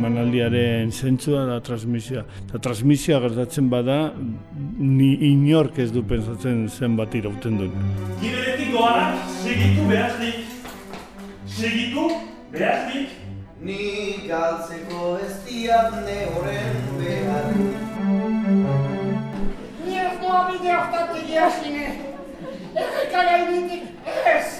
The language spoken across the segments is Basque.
emanaldiaren zentzua da transmisioa. Eta transmisioa gertatzen bada, ni inork ez du pensatzen zen bat irauten duen. Giberetik doanak, segitu behaznik. Segitu behaznik. Ni galtzeko ez diat ne horren behar Ni ez doa bide hortatik jasine. Errekara initik ez.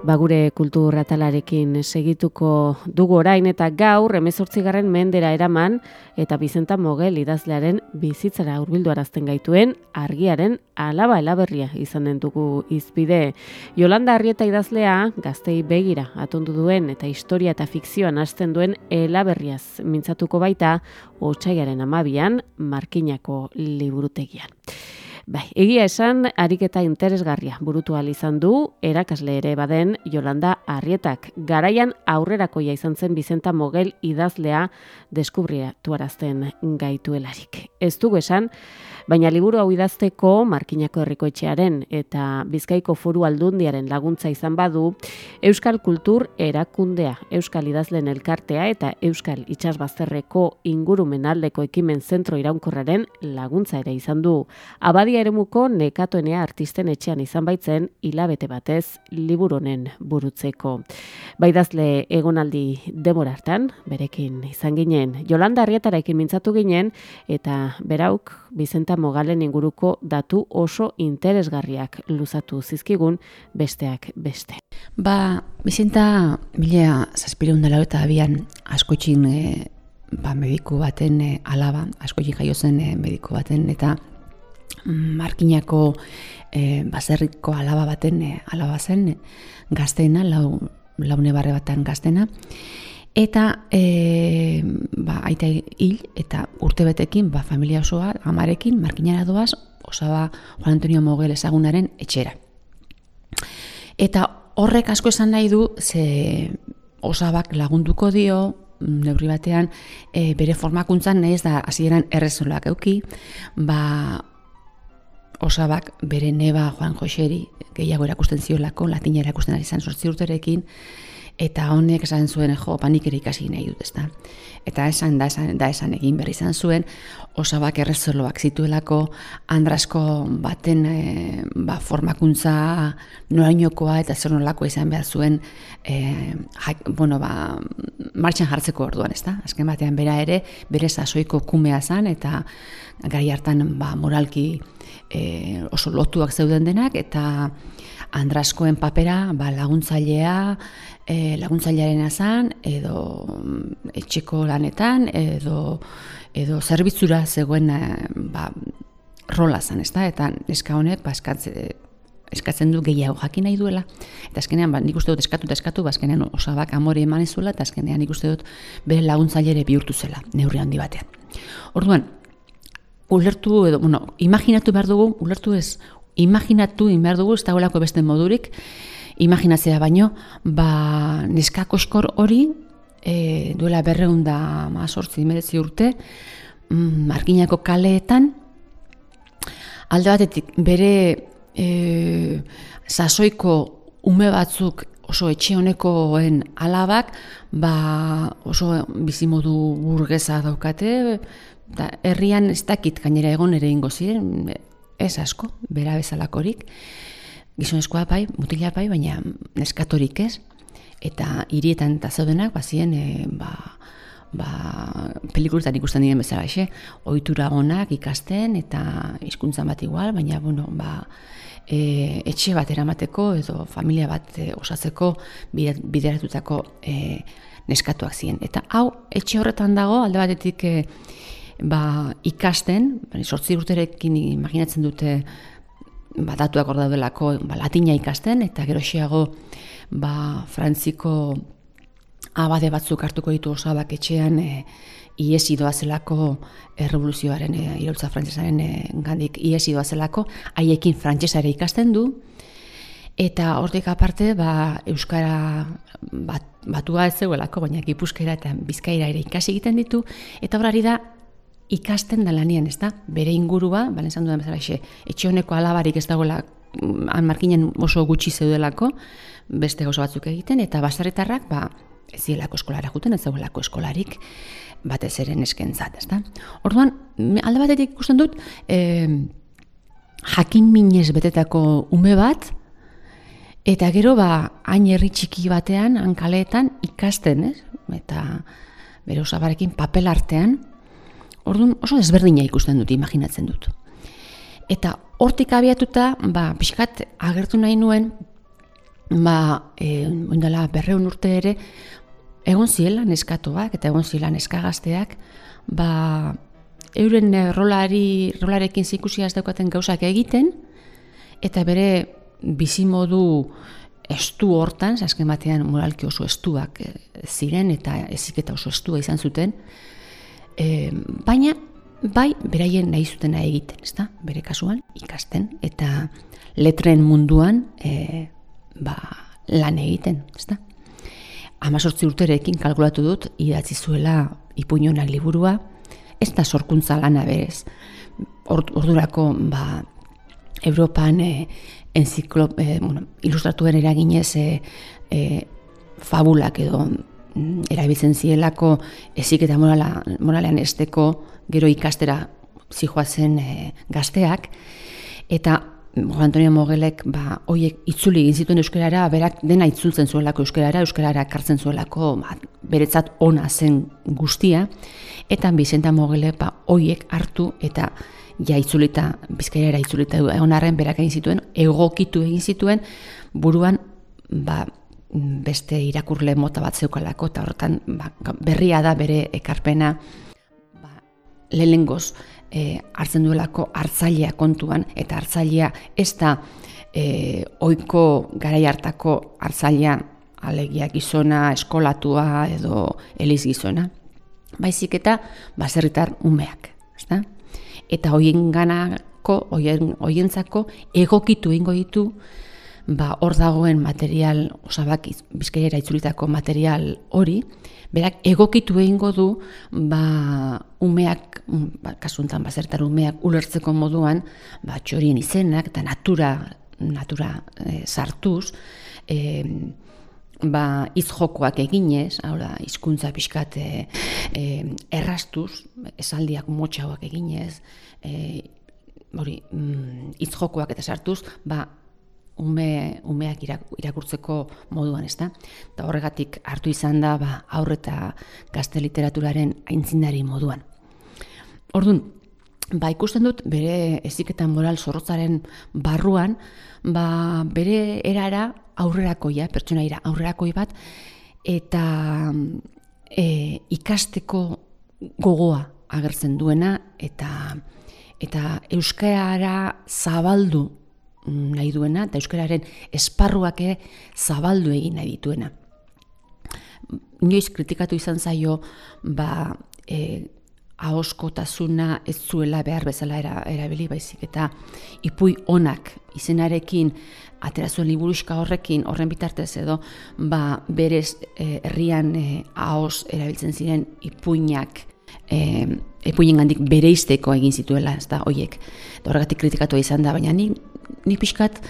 Ba gure kultur atalarekin segituko dugu orain eta gaur garren mendera eraman eta Bizenta Mogel idazlearen bizitzara hurbildu arazten gaituen argiaren alaba elaberria izanen dugu izpide. Jolanda Arrieta idazlea gaztei begira atondu duen eta historia eta fikzioan hasten duen elaberriaz mintzatuko baita otsaigaren amabian markinako liburutegian. Bai, egia esan, ariketa interesgarria burutu izan du, erakasle ere baden Jolanda Arrietak. Garaian aurrerakoia izan zen Bizenta Mogel idazlea deskubria tuarazten gaituelarik. Ez dugu esan, baina liburu hau idazteko Markinako Herrikoetxearen eta Bizkaiko Foru Aldundiaren laguntza izan badu, Euskal Kultur Erakundea, Euskal Idazlen Elkartea eta Euskal Itxasbazterreko ingurumen aldeko ekimen zentro iraunkorraren laguntza ere izan du. Abadia eremuko nekatoenea artisten etxean izan baitzen hilabete batez liburonen burutzeko. Baidazle egonaldi demora hartan, berekin izan ginen, Jolanda Arrietarekin mintzatu ginen, eta berauk Bizenta Mogalen inguruko datu oso interesgarriak luzatu zizkigun besteak beste. Ba, Bizenta milea zazpireun dela eta abian askotxin e, ba, mediku baten e, alaba, askotxin jaio zen e, mediku baten, eta markinako e, baserriko alaba baten e, alaba zen e, gaztena, lau, laune barre batan gaztena, eta e, ba, aita hil eta urte betekin ba, familia osoa amarekin markinara doaz osaba Juan Antonio Mogel ezagunaren etxera. Eta horrek asko esan nahi du ze osabak lagunduko dio neurri batean e, bere formakuntzan nahi ez da hasieran errezolak euki, ba osabak bere neba Juan Joseri gehiago erakusten ziolako, latina erakusten ari zan sortzi urterekin, eta honek esan zuen, jo, panik ere ikasi nahi dut, ezta. Eta esan, da esan, da esan egin berri izan zuen, osabak errezoloak zituelako, andrasko baten e, ba, formakuntza norainokoa eta zer nolako izan behar zuen, e, bueno, ba, martxan jartzeko orduan, ezta. Azken batean bera ere, bere sasoiko kumea zan, eta gai hartan ba, moralki e, oso lotuak zeuden denak, eta Andraskoen papera ba, laguntzailea, e, laguntzailearen azan, edo mm, etxeko lanetan, edo, edo zerbitzura zegoen e, ba, rola zan, ez da? Eta eska honek, ba, eskatze, eskatzen du gehiago jakin nahi duela. Eta azkenean, ba, nik uste dut eskatu eta eskatu, ba, azkenean osabak amore eman ezuela, eta azkenean nik uste dut bere laguntzailere bihurtu zela, neurri handi batean. Orduan, ulertu, edo, bueno, imaginatu behar dugu, ulertu ez, imaginatu behar dugu, ez dagoelako beste modurik, imaginatzea baino, ba, neskako eskor hori, e, duela berreun da mazortzi medetzi urte, mm, marginako kaleetan, alde batetik bere e, sasoiko ume batzuk oso etxe honekoen alabak, ba, oso bizimodu burgeza daukate, da, herrian ez dakit gainera egon ere ingo ziren, ez asko, bera bezalakorik, gizonezkoa bai, mutila bai, baina neskatorik ez, eta hirietan eta zaudenak, bazien, e, ba, ba, pelikuletan ikusten diren bezala, xe, ohitura onak ikasten, eta hizkuntza bat igual, baina, bueno, ba, e, etxe bat eramateko, edo familia bat e, osatzeko bideratutako e, neskatuak ziren. Eta hau, etxe horretan dago, alde batetik, e, ba, ikasten, sortzi urterekin imaginatzen dute ba, datuak hor daudelako ba, latina ikasten, eta gero xeago ba, frantziko abade batzuk hartuko ditu osabak etxean e, iesi doazelako errevoluzioaren, e, irautza frantsesaren e, gandik iesi doazelako, haiekin frantsesa ere ikasten du, eta hortik aparte, ba, Euskara bat, batua ez zegoelako, baina gipuzkera eta bizkaira ere ikasi egiten ditu, eta horari da ikasten da lanien, ez da? Bere ingurua, balen esan dudan bezala, xe, etxe honeko alabarik ez dagoela han markinen oso gutxi zeudelako, beste gauza batzuk egiten, eta basarretarrak, ba, ez zielako eskolara juten, ez zegoelako eskolarik, batez ere neskentzat, ez da? Orduan, alde batetik ikusten dut, e, jakin minez betetako ume bat, eta gero, ba, hain herri txiki batean, hankaleetan, ikasten, ez? Eta bere osabarekin papel artean, orduan oso desberdina ikusten dut, imaginatzen dut. Eta hortik abiatuta, ba, pixkat agertu nahi nuen, ba, e, oindala berreun urte ere, egon ziela neskatoak eta egon ziela neskagazteak, ba, euren eh, rolari, rolarekin zikusia ez daukaten gauzak egiten, eta bere bizimodu estu hortan, azken batean moralki oso estuak eh, ziren eta eziketa oso estua izan zuten, e, baina bai beraien nahi zutena egiten, ezta? Bere kasuan ikasten eta letren munduan e, ba, lan egiten, ezta? Amazortzi urterekin kalkulatu dut idatzi zuela ipuñonak liburua, ez da sorkuntza lana berez. Ord- Ordurako ba, Europan e, enziklo, e, bueno, ilustratuen eraginez e, e, fabulak edo erabiltzen zielako ezik eta morala, moralean esteko gero ikastera zijoazen e, gazteak. Eta Juan Antonio Mogelek ba, hoiek itzuli egin zituen euskarara, berak dena itzultzen zuelako euskarara, euskarara kartzen zuelako ba, beretzat ona zen guztia, eta Bizenta Mogele ba, hoiek hartu eta ja itzulita, bizkaiara itzulita onarren berak egin zituen, egokitu egin zituen, buruan ba, beste irakurle mota bat zeukalako, eta horretan ba, berria da bere ekarpena ba, lehengoz e, hartzen duelako hartzailea kontuan, eta hartzailea ez da e, oiko garai hartako hartzailea alegia gizona, eskolatua edo eliz gizona, baizik eta baserritar umeak, ezta? Eta hoien ganako, hoien, hoientzako egokitu egingo ditu ba, hor dagoen material, osabak bizkaiera itzulitako material hori, berak egokitu egingo du ba, umeak, ba, kasuntan bazertar umeak ulertzeko moduan, ba, txorien izenak eta natura, natura e, sartuz, e, ba, izjokoak eginez, hau da, hizkuntza pixkat e, e, errastuz, esaldiak motxauak eginez, e, hori, mm, izjokoak eta sartuz, ba, ume, umeak irak, irakurtzeko moduan, ezta? Eta horregatik hartu izan da ba, aurre eta gazte literaturaren aintzindari moduan. Orduan, ba, ikusten dut bere eziketan moral zorrotzaren barruan, ba, bere erara aurrerakoia, pertsonaira aurrerakoi bat, eta e, ikasteko gogoa agertzen duena, eta eta euskara zabaldu nahi duena, eta euskararen esparruak ere zabaldu egin nahi dituena. Inoiz kritikatu izan zaio, ba, e, ahoskotasuna ez zuela behar bezala era, erabili baizik eta ipui onak izenarekin aterazuen liburuxka horrekin horren bitartez edo ba, berez e, herrian e, ahos erabiltzen ziren ipuinak e, ipuinen gandik bereizteko egin zituela, ez da, hoiek. Horregatik kritikatu izan da, baina ni, ni pixkat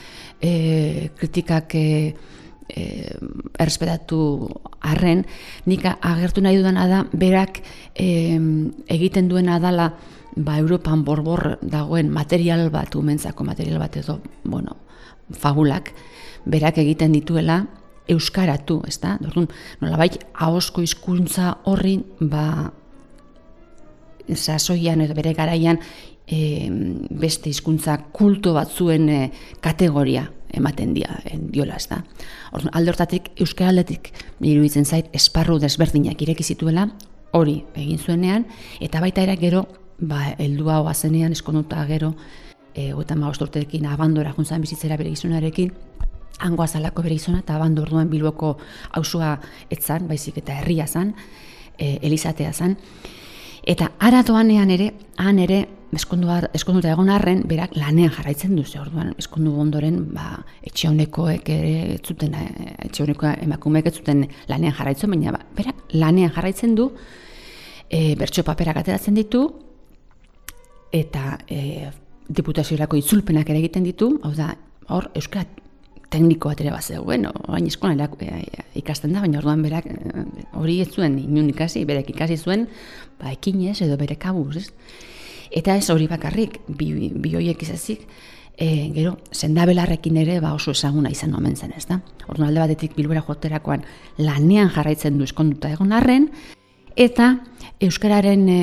e, kritikak e, e, errespetatu arren, nik agertu nahi dudana da, berak e, egiten duena dala, ba, Europan borbor dagoen material bat, umentzako material bat edo, bueno, fabulak, berak egiten dituela, euskaratu, ez da? Orduan, nolabait, ahosko hizkuntza horri, ba, sasoian edo bere garaian e, beste hizkuntza kulto batzuen e, kategoria ematen dia, en, diola ez da. Orduan, alde hortatik, euskaraldetik iruditzen zait, esparru desberdinak ireki zituela, hori egin zuenean, eta baita ere gero, ba, heldu hau azenean, eskonduta gero, e, eta urteekin abandora juntzan bizitzera bere gizonarekin, hangoa zalako bere izona, eta bandu orduan bilboko hausua etzan, baizik eta herria zan, e, elizatea zan. Eta aratoanean ere, han ere, eskonduta egon arren, berak lanean jarraitzen du, orduan, eskondu ondoren, ba, etxe honekoek ere, ez zuten, eh, etxe honeko emakumeek ez zuten lanean jarraitzen, baina ba, berak lanean jarraitzen du, e, bertso paperak ateratzen ditu, eta e, diputaziorako itzulpenak ere egiten ditu, hau da, hor, euskara tekniko bat ere bat zegoen, oain eskolan ikasten da, baina orduan berak hori ez zuen inun ikasi, berek ikasi zuen, ba, ekinez edo bere kabuz, ez? Eta ez hori bakarrik, bi, bi hoiek izazik, e, gero, sendabelarrekin ere ba oso ezaguna izan omen zen, ez da? Orduan alde batetik bilbera joterakoan lanean jarraitzen du eskonduta egon arren, eta Euskararen e,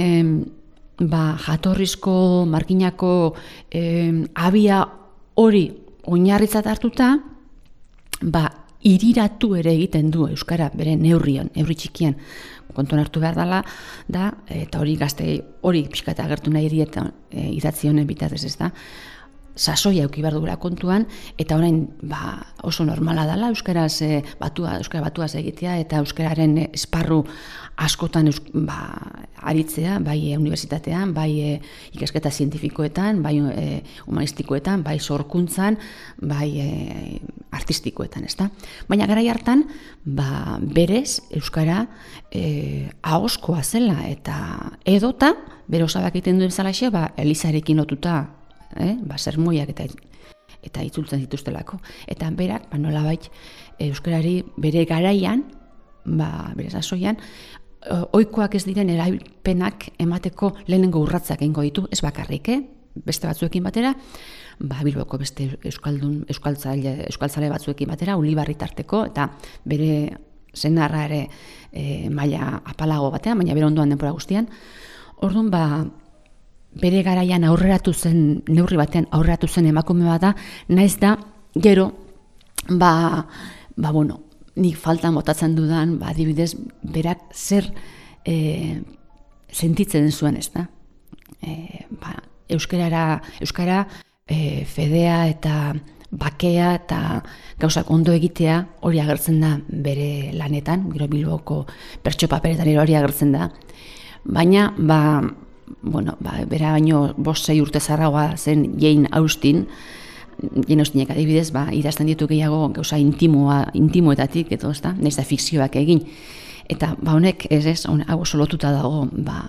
ba, jatorrizko, markinako e, abia hori oinarritzat hartuta, ba, iriratu ere egiten du Euskara, bere neurrian, neurri txikian, kontuan hartu behar dela, da, eta hori gazte, hori pixkata agertu nahi dieta e, idatzi honen bitatez ez da, sasoia euki behar dugula kontuan, eta orain ba, oso normala dela euskaraz e, batua, euskara batuaz egitea, eta euskararen esparru askotan ba, aritzea, bai e, unibertsitatean, bai e, ikasketa zientifikoetan, bai e, humanistikoetan, bai sorkuntzan, bai e, artistikoetan, ezta? Baina gara hartan, ba, berez, Euskara e, ahoskoa zela, eta edota, bere osabak egiten duen zalaxe, ba, Elizarekin lotuta, eh? ba, sermoiak eta eta itzultzen dituztelako. Eta berak, ba, nola Euskarari bere garaian, ba, bere sasoian, oikoak ez diren erailpenak emateko lehenengo urratzak egingo ditu, ez bakarrik, eh? beste batzuekin batera, ba, bilboko beste euskaldun, euskaltzale, euskaltzale batzuekin batera, ulibarri tarteko, eta bere zenarra ere e, maila apalago batean, baina bere ondoan denpora guztian. Orduan, ba, bere garaian aurreratu zen, neurri batean aurreratu zen emakume bat da, naiz da, gero, ba, ba bueno, nik faltan botatzen dudan, ba, dibidez, berak zer e, sentitzen zuen ez da. E, ba, euskarara, euskara e, fedea eta bakea eta gauzak ondo egitea hori agertzen da bere lanetan, gero bilboko pertso paperetan hori agertzen da. Baina, ba, bueno, ba, bera baino bost zei urte zarragoa zen Jane Austin, Jane Austinek adibidez, ba, idazten ditu gehiago gauza intimoa, intimoetatik, edo ez da, da fikzioak egin. Eta ba, honek, ez ez, hau oso lotuta dago, ba,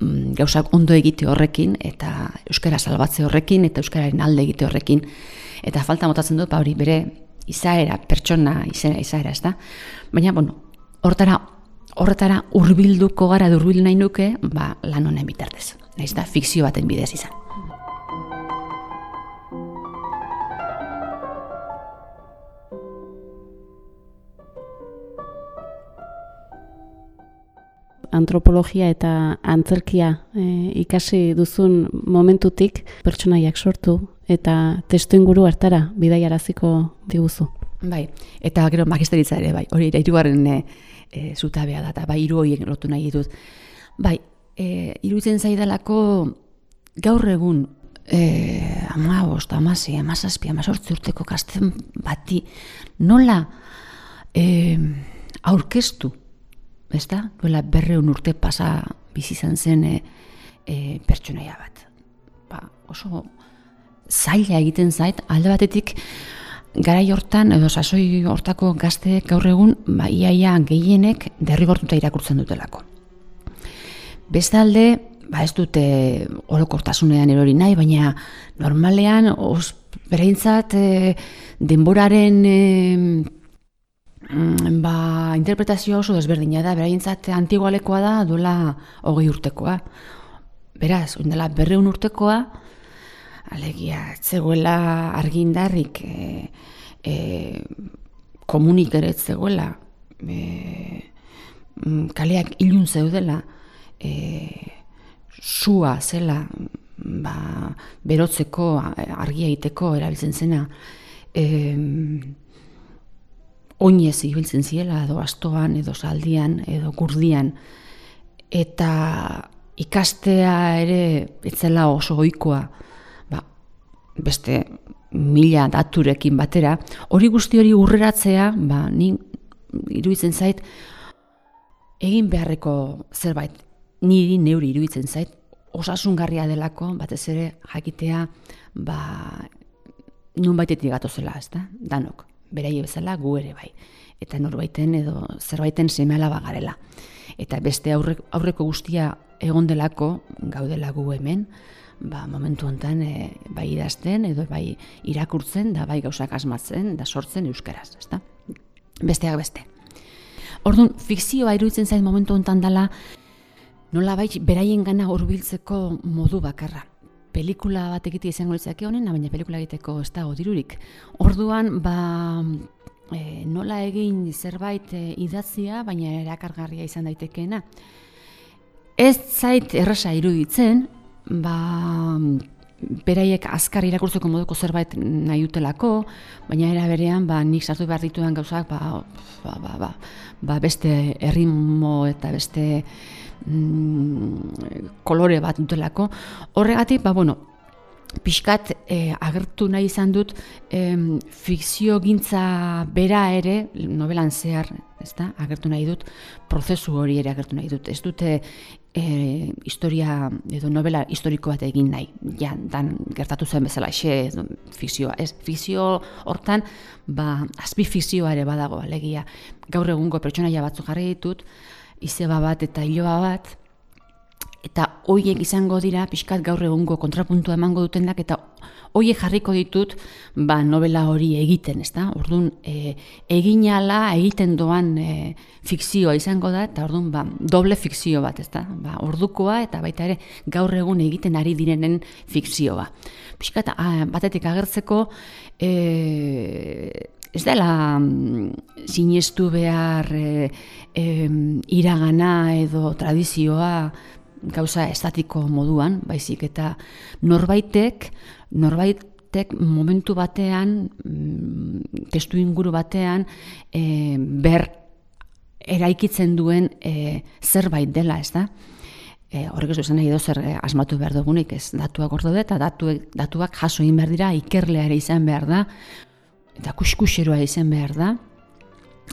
mm, gauzak ondo egite horrekin, eta Euskara salbatze horrekin, eta Euskararen alde egite horrekin. Eta falta motatzen dut, ba, hori bere izaera, pertsona izaera, izaera ez da. Baina, bueno, hortara horretara hurbilduko gara durbil nahi nuke, ba, lan honen bitartez. Naiz da, fikzio baten bidez izan. antropologia eta antzerkia e, ikasi duzun momentutik pertsonaiak sortu eta testu inguru hartara bidaiaraziko diguzu. Bai, eta gero magisteritza ere, bai, hori irugarren e, e, zutabea da, eta bai, iru horiek lotu nahi ditut. Bai, e, iruditzen zaidalako gaur egun e, ama bost, amasi, amazazpi, amazortzi urteko kasten bati nola e, aurkeztu, ez da? Duela berreun urte pasa bizi izan zen e, e, pertsonaia bat. Ba, oso zaila egiten zait, alde batetik, garai hortan edo sasoi hortako gazteek gaur egun ba iaia gehienek derrigortuta irakurtzen dutelako. Bestalde, ba ez dute orokortasunean erori nahi, baina normalean os bereintzat e, denboraren e, ba, interpretazio oso desberdina da, bereintzat antigualekoa da duela hogei urtekoa. Beraz, oindela berreun urtekoa, alegia, zegoela argindarrik e, e, komunik ere zegoela, e, kaleak ilun zeudela, e, sua zela, ba, berotzeko, argia egiteko erabiltzen zena, e, oinez ibiltzen ziela, edo astoan, edo saldian, edo kurdian, eta ikastea ere etzela oso oikoa, beste mila daturekin batera, hori guzti hori urreratzea, ba, ni iruditzen zait, egin beharreko zerbait, niri neuri iruditzen zait, osasungarria delako, batez ere, jakitea, ba, nun baitetik gatozela, ez da? Danok, beraie bezala, gu ere bai. Eta norbaiten edo zerbaiten semela bagarela. Eta beste aurreko, aurreko guztia egon delako, gaudela gu hemen, ba, momentu hontan e, bai idazten edo bai irakurtzen da bai gauzak asmatzen da sortzen euskaraz, ezta? Besteak beste. Orduan, fikzioa iruditzen zain momentu hontan dela nola bai beraien gana hurbiltzeko modu bakarra. Pelikula bat egite izango litzake honen, baina pelikula egiteko ez dago dirurik. Orduan, ba, e, nola egin zerbait e, idatzia, baina erakargarria izan daitekeena. Ez zait errasa iruditzen, ba, beraiek azkar irakurtzeko moduko zerbait nahi utelako, baina era berean ba, nik sartu behar dituen gauzak ba, ba, ba, ba, ba beste erritmo eta beste mm, kolore bat dutelako. Horregatik, ba, bueno, pixkat eh, agertu nahi izan dut eh, fikzio gintza bera ere, novelan zehar, ezta, agertu nahi dut, prozesu hori ere agertu nahi dut. Ez dute e, historia edo novela historiko bat egin nahi. Ja, dan gertatu zen bezala xe fikzioa. Ez fikzio hortan ba azpi fikzioa ere badago alegia. Gaur egungo pertsonaia batzuk jarri ditut, izeba bat eta iloba bat eta hoiek izango dira pixkat gaur egungo kontrapuntua emango dutenak eta hoiek jarriko ditut ba, novela hori egiten, ezta? Ordun e, eginala egiten doan e, fikzioa izango da eta ordun ba, doble fikzio bat, ezta? Ba, ordukoa eta baita ere gaur egun egiten ari direnen fikzioa. Pixkat batetik agertzeko e, ez dela mm, sinestu behar e, e, iragana edo tradizioa gauza estatiko moduan, baizik eta norbaitek, norbaitek momentu batean, mm, testu inguru batean, e, ber eraikitzen duen e, zerbait dela, ez da? E, horrek ez duzen edo zer asmatu behar dugunik, ez datuak ordo eta datuak, datuak jaso egin behar dira, ikerlea ere izan behar da, eta kuskuseroa izan behar da,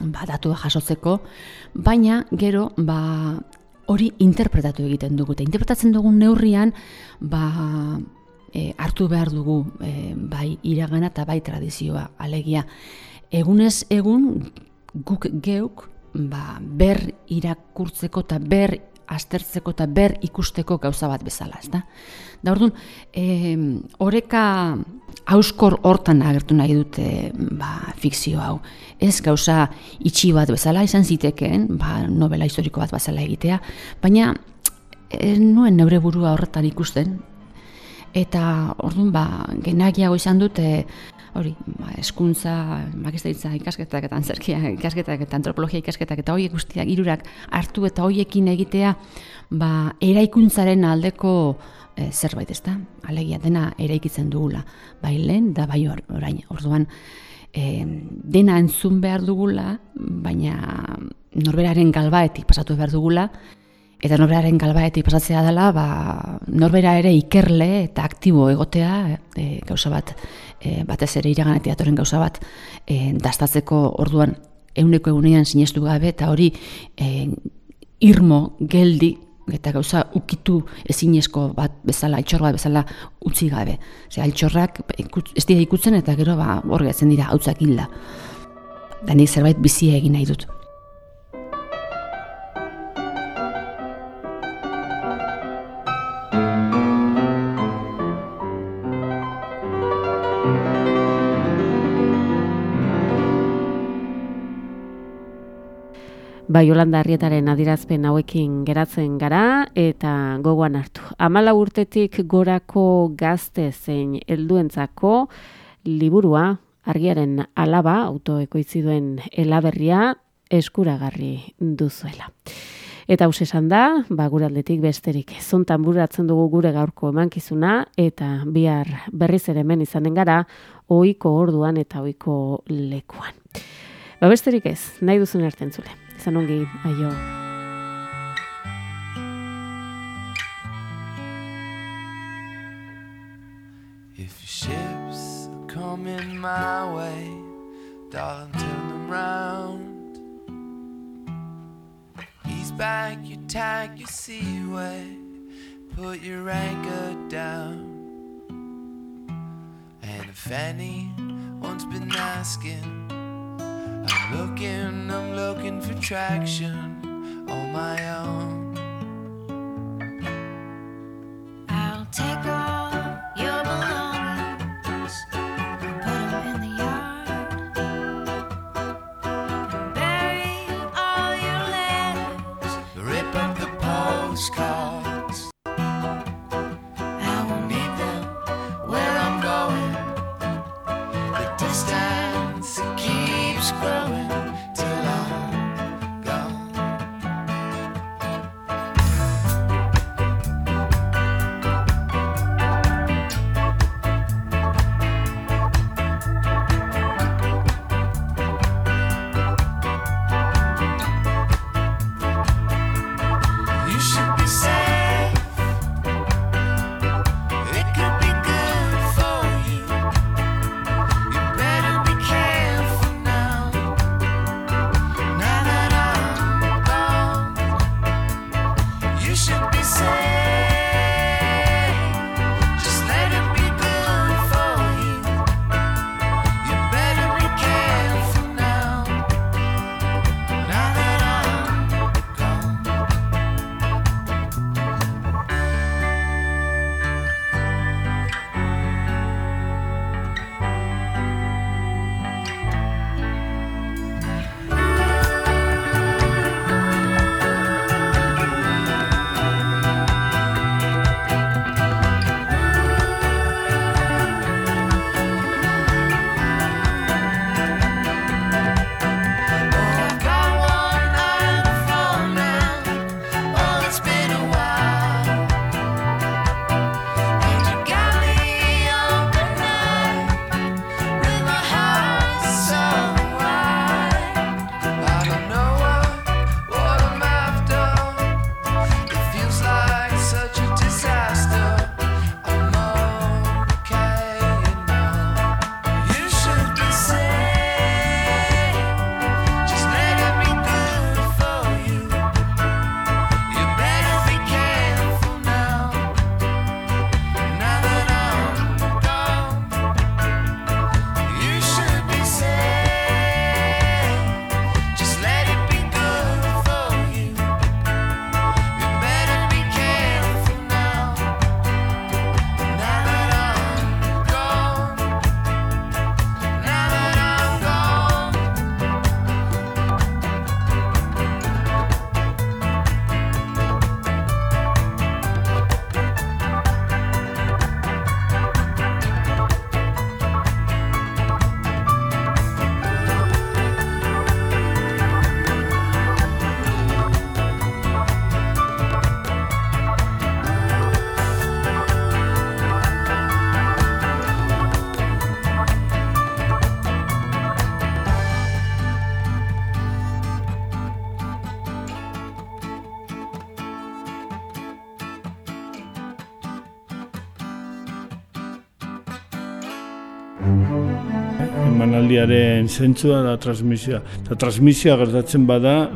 ba, datuak jasotzeko, baina gero, ba, hori interpretatu egiten dugu. Eta interpretatzen dugun neurrian, ba, e, hartu behar dugu e, bai iragana eta bai tradizioa. Alegia, egunez egun guk geuk ba, ber irakurtzeko eta ber aztertzeko eta ber ikusteko gauza bat bezala, ezta? Da orduan, eh oreka auskor hortan agertu nahi dute ba, fikzio hau. Ez gauza itxi bat bezala izan zitekeen, ba, novela historiko bat bezala egitea, baina ez nuen neure burua horretan ikusten. Eta orduan, ba, genagiago izan dute hori, ba, eskuntza, magisteritza ikasketak eta antzerkia ikasketak eta antropologia ikasketak eta horiek guztiak irurak hartu eta hoiekin egitea ba, eraikuntzaren aldeko e, zerbait ezta, alegia dena eraikitzen dugula, bai lehen da bai orain, orduan e, dena entzun behar dugula, baina norberaren galbaetik pasatu behar dugula, eta norberaren galbaetik pasatzea dela, ba, norbera ere ikerle eta aktibo egotea, e, gauza bat, e, batez ere iraganetik atoren gauza bat, e, dastatzeko orduan euneko egunean sinestu gabe, eta hori e, irmo, geldi, eta gauza ukitu ezinezko bat bezala, altxor bat bezala utzi gabe. Ose, altxorrak ez dira ikutzen eta gero ba, hor dira, hautzak hilda. Da nik zerbait bizia egin nahi dut. Bai, Yolanda Arrietaren adirazpen hauekin geratzen gara eta gogoan hartu. Amala urtetik gorako gazte zein helduentzako liburua argiaren alaba autoekoitzi duen elaberria eskuragarri duzuela. Eta hause esan da, ba, gure aldetik besterik. Zontan buratzen dugu gure gaurko emankizuna eta bihar berriz ere hemen izanen gara, ohiko orduan eta ohiko lekuan. Ba besterik ez, nahi duzun erten zule izan ongi, aio. If your ships are coming my way, darling, turn them round. Ease back your tack, your seaway, put your anchor down. And if anyone's been asking, looking, I'm looking for traction on my own. I'll take all your belongings and put 'em in the yard. Bury all your letters. Rip up the postcards. I will meet them where I'm going. The distance keeps growing emanaldiaren zentzua da transmisioa. Eta transmisioa gertatzen bada,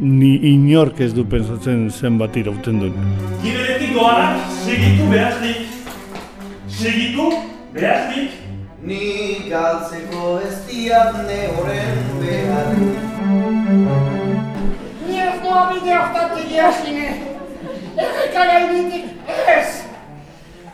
ni inork ez du pensatzen zenbat irauten duen. Giberetik doanak segitu behaznik. Segitu behaznik. Ni galtzeko ez diat ne horren behar Ni ez doa bide hortatik jasine. Erreka gainetik ez.